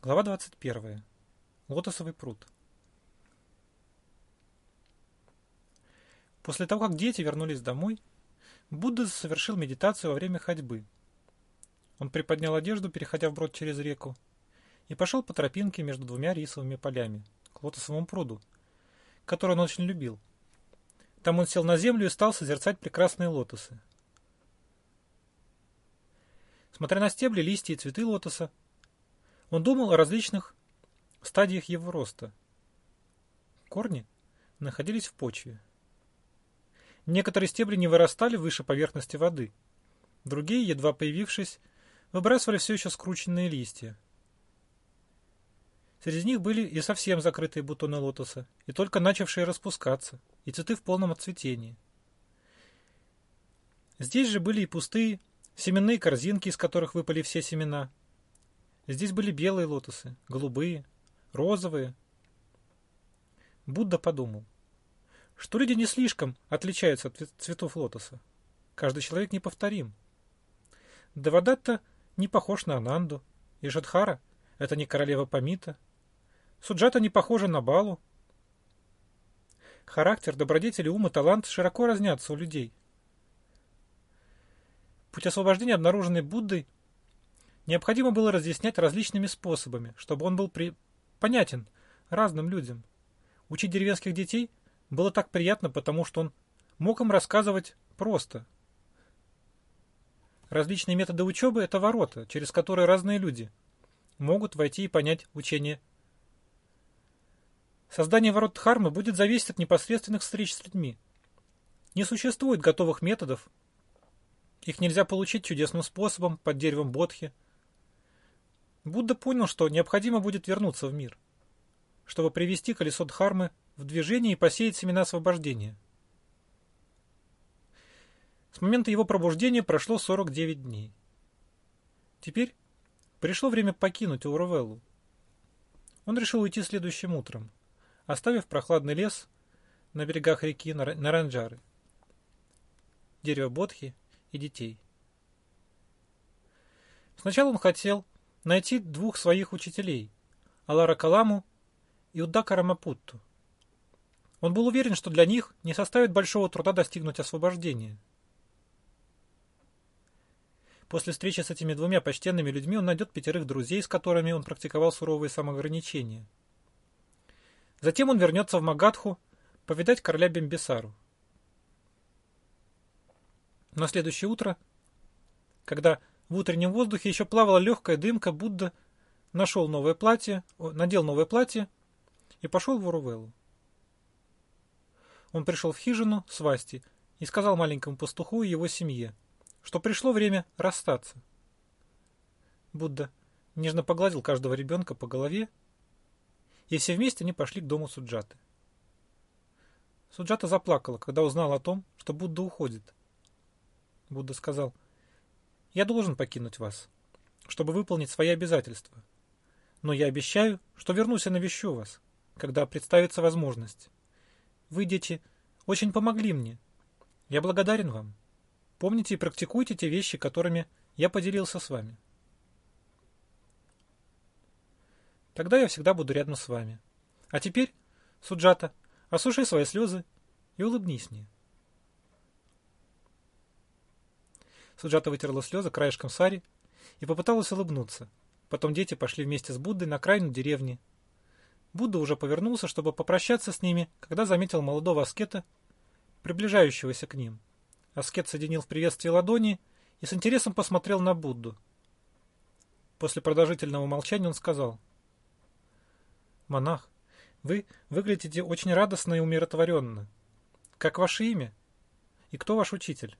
Глава 21. Лотосовый пруд. После того, как дети вернулись домой, Будда совершил медитацию во время ходьбы. Он приподнял одежду, переходя вброд через реку, и пошел по тропинке между двумя рисовыми полями к лотосовому пруду, который он очень любил. Там он сел на землю и стал созерцать прекрасные лотосы. Смотря на стебли, листья и цветы лотоса, он думал о различных стадиях его роста. Корни находились в почве. Некоторые стебли не вырастали выше поверхности воды. Другие, едва появившись, выбрасывали все еще скрученные листья. Среди них были и совсем закрытые бутоны лотоса, и только начавшие распускаться, и цветы в полном отцветении. Здесь же были и пустые семенные корзинки, из которых выпали все семена, Здесь были белые лотосы, голубые, розовые. Будда подумал, что люди не слишком отличаются от цветов лотоса. Каждый человек неповторим. Давадатта не похож на Ананду, и Жадхара — это не королева Памита. Суджата не похожа на Балу. Характер, добродетели, ум и талант широко разнятся у людей. Путь освобождения, обнаруженный Буддой, необходимо было разъяснять различными способами, чтобы он был при... понятен разным людям. Учить деревенских детей было так приятно, потому что он мог им рассказывать просто. Различные методы учебы – это ворота, через которые разные люди могут войти и понять учение. Создание ворот Дхармы будет зависеть от непосредственных встреч с людьми. Не существует готовых методов. Их нельзя получить чудесным способом под деревом Бодхи – Будда понял, что необходимо будет вернуться в мир, чтобы привести колесо Дхармы в движение и посеять семена освобождения. С момента его пробуждения прошло 49 дней. Теперь пришло время покинуть Урувеллу. Он решил уйти следующим утром, оставив прохладный лес на берегах реки Наранджары, дерево Бодхи и детей. Сначала он хотел найти двух своих учителей – Алара Каламу и Уддака Рамапутту. Он был уверен, что для них не составит большого труда достигнуть освобождения. После встречи с этими двумя почтенными людьми он найдет пятерых друзей, с которыми он практиковал суровые самоограничения. Затем он вернется в Магадху повидать короля Бембисару. На следующее утро, когда в утреннем воздухе еще плавала легкая дымка, Будда нашел новое платье, надел новое платье и пошел в Урувеллу. Он пришел в хижину с Васти и сказал маленькому пастуху и его семье, что пришло время расстаться. Будда нежно погладил каждого ребенка по голове, и все вместе они пошли к дому Суджаты. Суджата заплакала, когда узнала о том, что Будда уходит. Будда сказал — я должен покинуть вас, чтобы выполнить свои обязательства. Но я обещаю, что вернусь и навещу вас, когда представится возможность. Вы, дети, очень помогли мне. Я благодарен вам. Помните и практикуйте те вещи, которыми я поделился с вами. Тогда я всегда буду рядом с вами. А теперь, Суджата, осуши свои слезы и улыбнись мне. Суджата вытерла слезы краешком сари и попыталась улыбнуться. Потом дети пошли вместе с Буддой на окраину деревни. Будда уже повернулся, чтобы попрощаться с ними, когда заметил молодого аскета, приближающегося к ним. Аскет соединил в приветствии ладони и с интересом посмотрел на Будду. После продолжительного молчания он сказал. «Монах, вы выглядите очень радостно и умиротворенно. Как ваше имя? И кто ваш учитель?»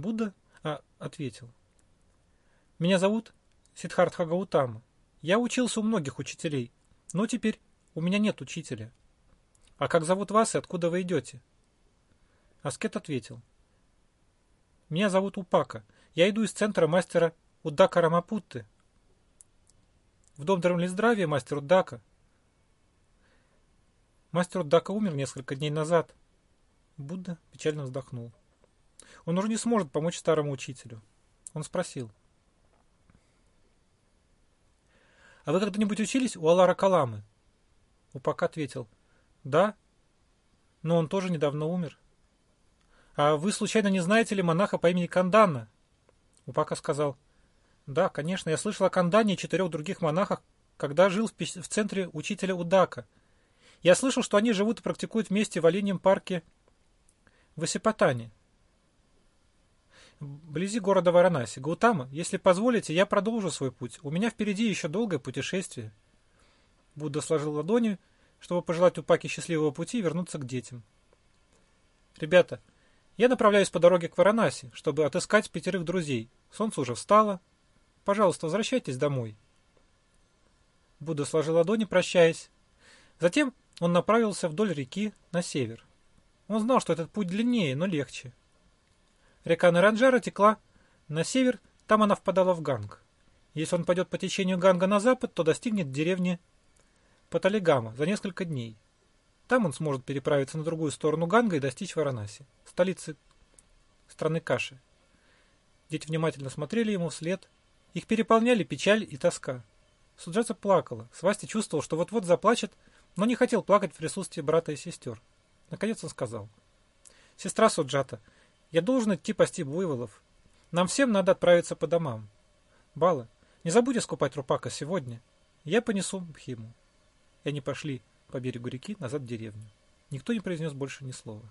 Будда а, ответил. Меня зовут Сиддхартха Гаутама. Я учился у многих учителей, но теперь у меня нет учителя. А как зовут вас и откуда вы идете? Аскет ответил. Меня зовут Упака. Я иду из центра мастера Удака Рамапутты. В дом здравия мастер Удака. Мастер Удака умер несколько дней назад. Будда печально вздохнул. Он уже не сможет помочь старому учителю. Он спросил. А вы когда-нибудь учились у Алара Каламы? Упак ответил. Да, но он тоже недавно умер. А вы случайно не знаете ли монаха по имени Кандана? Упака сказал. Да, конечно, я слышал о Кандане и четырех других монахах, когда жил в, центре учителя Удака. Я слышал, что они живут и практикуют вместе в оленьем парке в Асипатане, вблизи города Варанаси. Гаутама, если позволите, я продолжу свой путь. У меня впереди еще долгое путешествие. Будда сложил ладони, чтобы пожелать Упаке счастливого пути и вернуться к детям. Ребята, я направляюсь по дороге к Варанаси, чтобы отыскать пятерых друзей. Солнце уже встало. Пожалуйста, возвращайтесь домой. Будда сложил ладони, прощаясь. Затем он направился вдоль реки на север. Он знал, что этот путь длиннее, но легче. Река Наранджара текла на север, там она впадала в Ганг. Если он пойдет по течению Ганга на запад, то достигнет деревни Паталигама за несколько дней. Там он сможет переправиться на другую сторону Ганга и достичь Варанаси, столицы страны Каши. Дети внимательно смотрели ему вслед. Их переполняли печаль и тоска. Суджата плакала. Свасти чувствовал, что вот-вот заплачет, но не хотел плакать в присутствии брата и сестер. Наконец он сказал. «Сестра Суджата, я должен идти пасти буйволов. Нам всем надо отправиться по домам. Бала, не забудь искупать Рупака сегодня. Я понесу Бхиму. И они пошли по берегу реки назад в деревню. Никто не произнес больше ни слова.